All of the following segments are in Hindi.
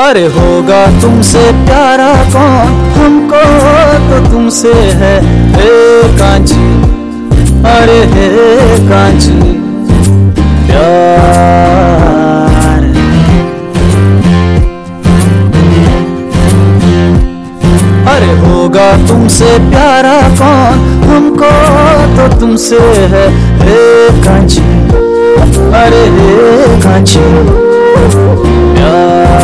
अरे होगा तुमसे प्यारा कौन? हमको तो तुमसे है हे कांची। अरे हे कांची। प्यार। अरे होगा तुमसे प्यारा कौन? हमको तुमसे है हे कांची। अरे हे कांची। प्यार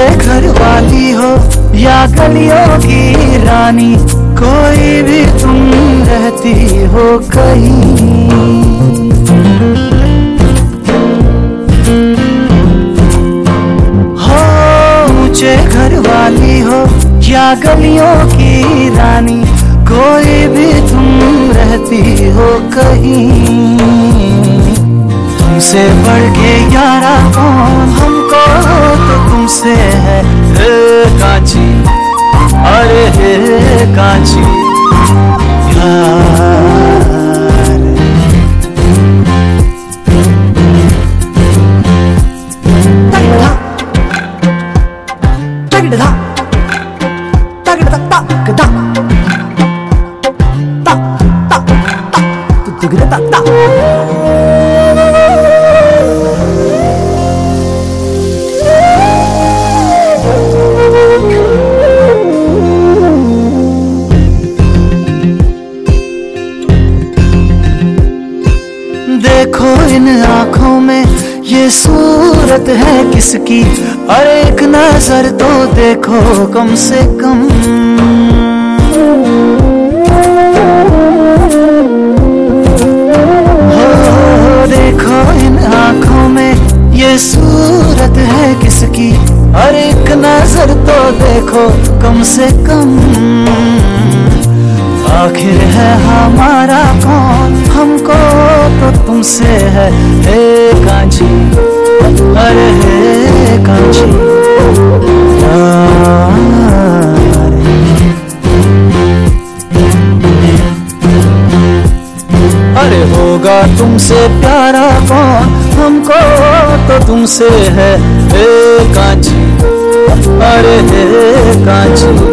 ऊँचे घर वाली हो या गलियों की रानी, कोई भी तुम रहती हो कहीं। हो ऊँचे घर वाली हो या गलियों की रानी, कोई भी तुम रहती हो कहीं। तुमसे बढ़ के यारा कौन हमको 때까지 바래 따기다다 따기다다 따기다다 따그다 따따따따 뜨그다따따 सूरत है किसकी? अरे एक नज़र तो देखो कम से कम। हो, देखो इन आँखों में ये सूरत है किसकी? अरे एक नज़र तो देखो कम से कम। आखिर है हमारा कौन? हमको तो तुमसे है एक कांची अरे अरे होगा तुमसे प्यारा कौन? हमको तो तुमसे है, हे कांची। अरे हे कांची।